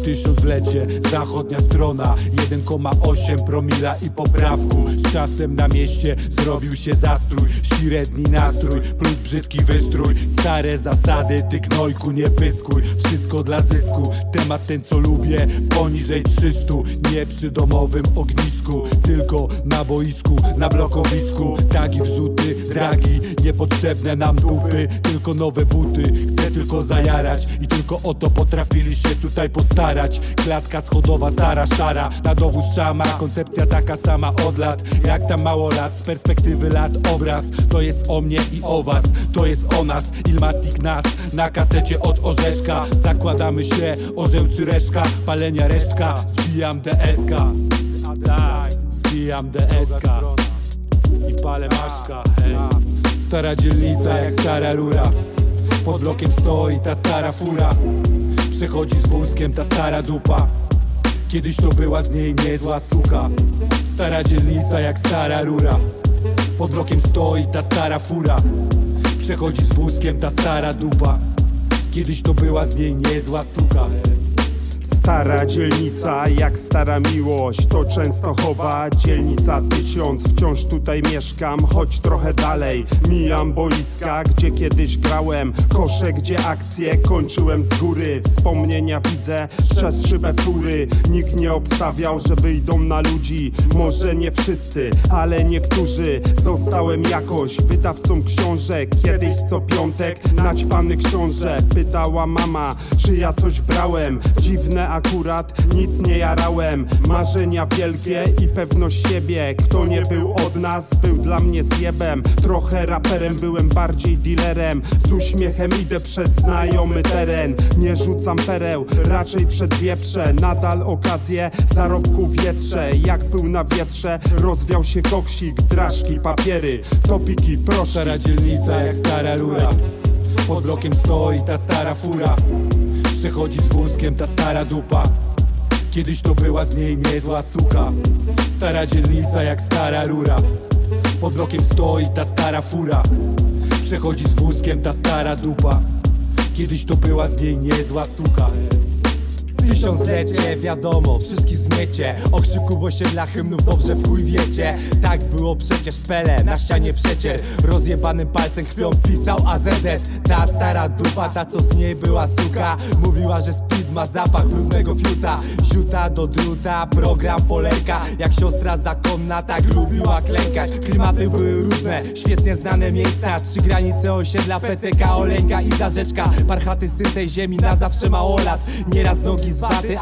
Tysiąclecie, zachodnia strona 1,8 promila i poprawku. Z czasem na mieście zrobił się zastrój. Średni nastrój plus brzydki wystrój. Stare zasady, ty gnojku nie pyskuj. Wszystko dla zysku, temat ten co lubię Poniżej 300, nie przy domowym ognisku Tylko na boisku, na blokowisku. Tagi wrzuty, dragi, niepotrzebne nam dupy Tylko nowe buty, chcę tylko zajarać I tylko o to potrafili się tutaj postarać. Klatka schodowa, stara, szara Na dowóz szama, koncepcja taka sama od lat Jak tam mało lat, z perspektywy lat obraz. To jest o mnie i o was, to jest o nas. Ilmatic nas, na kasecie od orzeszka. Zakładamy się, orzeł czy reszka Palenia resztka, zbijam DSK Tak, zbijam DSK I palę maszka, hej. Stara dzielnica jak stara rura. Pod blokiem stoi ta stara fura. Przechodzi z wózkiem ta stara dupa. Kiedyś to była z niej niezła suka. Stara dzielnica jak stara rura. Pod blokiem stoi ta stara fura. Przechodzi z wózkiem ta stara dupa. Kiedyś to była z niej niezła suka Stara dzielnica jak stara miłość To Częstochowa, dzielnica. Tysiąc Wciąż tutaj mieszkam, choć trochę dalej Mijam boiska, gdzie kiedyś grałem. Kosze, gdzie akcje kończyłem z góry. Wspomnienia widzę przez szybę fury. Nikt nie obstawiał, że wyjdą na ludzi. Może nie wszyscy, ale niektórzy. Zostałem jakoś wydawcą książek. Kiedyś co piątek naćpany książę. Pytała mama, czy ja coś brałem. Dziwne akurat nic nie jarałem. Marzenia wielkie i pewność siebie. Kto nie był od nas, był dla mnie zjebem. Trochę raperem, byłem bardziej dealerem. Z uśmiechem idę przez znajomy teren. Nie rzucam pereł, raczej przed wieprze Nadal okazję zarobku wietrze. Jak był na wietrze, rozwiał się koksik Drażki, papiery, topiki, proszki Stara dzielnica jak stara rura. Pod blokiem stoi ta stara fura Przechodzi z wózkiem ta stara dupa. Kiedyś to była z niej niezła suka. Stara dzielnica jak stara rura. Pod blokiem stoi ta stara fura. Przechodzi z wózkiem ta stara dupa. Kiedyś to była z niej niezła suka tysiąclecie Wiadomo, wszystkich zmiecie Okrzyków osiedla hymnów dobrze w chuj wiecie. Tak było przecież Pele, na ścianie przecier Rozjebanym palcem krwią pisał AZS Ta stara dupa, ta co z niej była suka Mówiła, że speed ma zapach brudnego fiuta Ziuta do druta, program polerka. Jak siostra zakonna, tak lubiła klękać. Klimaty były różne, świetnie znane miejsca. Trzy granice osiedla, PCK, Oleńka i Zarzeczka. Parchaty syn tej ziemi na zawsze mało lat Nieraz nogi z waty,